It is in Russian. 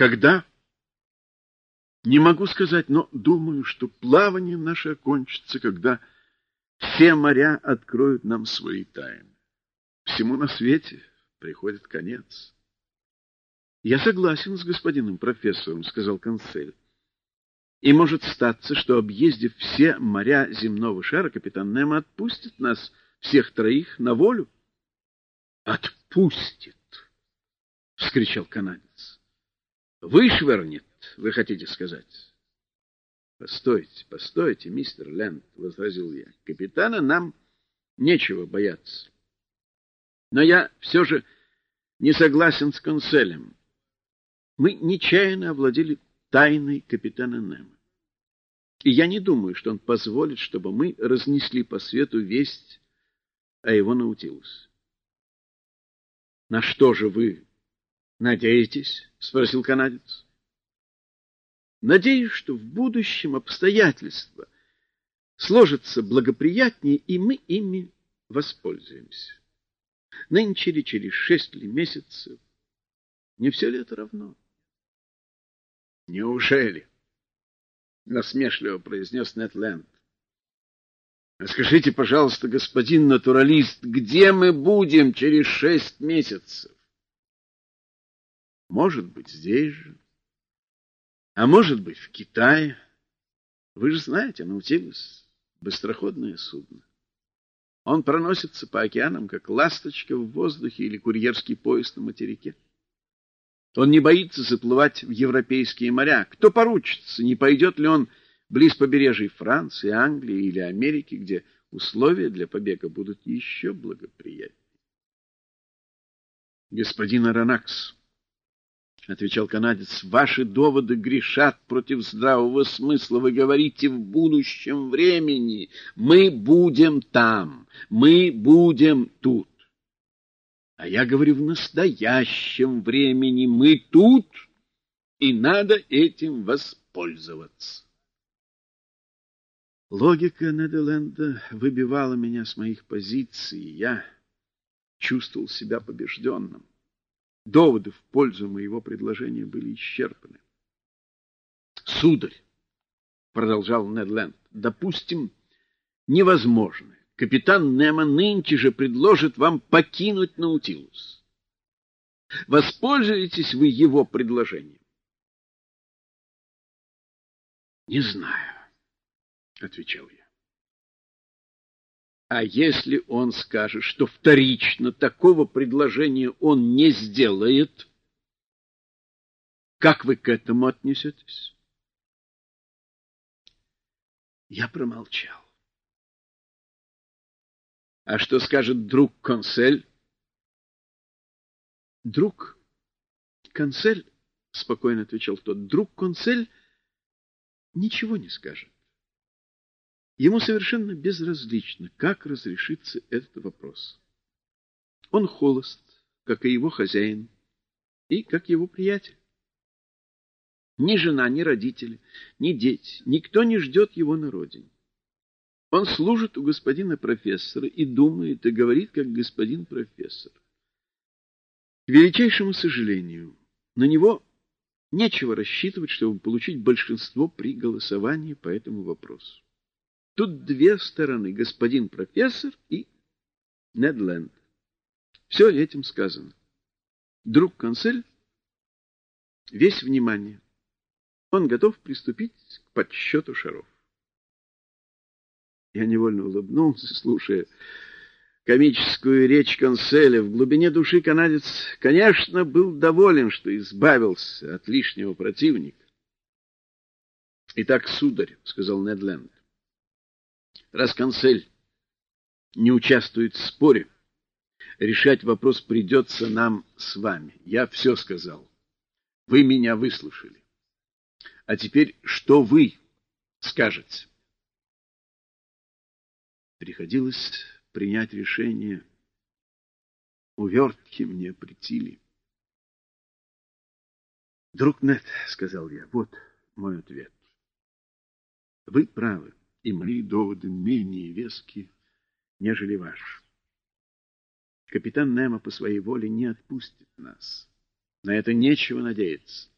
Когда? Не могу сказать, но думаю, что плавание наше окончится, когда все моря откроют нам свои тайны. Всему на свете приходит конец. — Я согласен с господином профессором, — сказал консель. — И может статься, что, объездив все моря земного шара, капитан Немо отпустит нас, всех троих, на волю. — Отпустит! — вскричал канадец. — Вышвырнет, вы хотите сказать? — Постойте, постойте, мистер Ленд, — возразил я. — Капитана нам нечего бояться. Но я все же не согласен с конселем. Мы нечаянно овладели тайной капитана Немо. И я не думаю, что он позволит, чтобы мы разнесли по свету весть о его Наутилусе. — На что же вы надеетесь? — спросил канадец. — Надеюсь, что в будущем обстоятельства сложатся благоприятнее, и мы ими воспользуемся. Нынче или через шесть ли месяцев. Не все ли это равно? — Неужели? — насмешливо произнес Нетленд. — Скажите, пожалуйста, господин натуралист, где мы будем через шесть месяцев? — Может быть, здесь же. А может быть, в Китае. Вы же знаете, Наутилус — быстроходное судно. Он проносится по океанам, как ласточка в воздухе или курьерский поезд на материке. Он не боится заплывать в европейские моря. Кто поручится, не пойдет ли он близ побережья Франции, Англии или Америки, где условия для побега будут еще благоприятнее. Господин Аронакс, — отвечал канадец, — ваши доводы грешат против здравого смысла. Вы говорите в будущем времени. Мы будем там, мы будем тут. А я говорю в настоящем времени. Мы тут, и надо этим воспользоваться. Логика Неделенда выбивала меня с моих позиций, я чувствовал себя побежденным. Доводы в пользу моего предложения были исчерпаны. — Сударь, — продолжал Недленд, — допустим, невозможное. Капитан Немо нынче же предложит вам покинуть Наутилус. Воспользуетесь вы его предложением? — Не знаю, — отвечал я. А если он скажет, что вторично такого предложения он не сделает, как вы к этому отнесетесь? Я промолчал. А что скажет друг Консель? Друг Консель, — спокойно отвечал тот, — друг Консель ничего не скажет. Ему совершенно безразлично, как разрешится этот вопрос. Он холост, как и его хозяин, и как его приятель. Ни жена, ни родители, ни дети, никто не ждет его на родине. Он служит у господина профессора и думает, и говорит, как господин профессор. К величайшему сожалению, на него нечего рассчитывать, чтобы получить большинство при голосовании по этому вопросу. Тут две стороны — господин профессор и Недленд. Все этим сказано. Друг консель весь внимание. Он готов приступить к подсчету шаров. Я невольно улыбнулся, слушая комическую речь конселя. В глубине души канадец, конечно, был доволен, что избавился от лишнего противника. — Итак, сударь, — сказал Недленд, Раз консель не участвует в споре, решать вопрос придется нам с вами. Я все сказал. Вы меня выслушали. А теперь что вы скажете? Приходилось принять решение. Увертки мне притили. Друг Нет, — сказал я, — вот мой ответ. Вы правы и мои доводы менее вески, нежели ваши. Капитан Немо по своей воле не отпустит нас. На это нечего надеяться.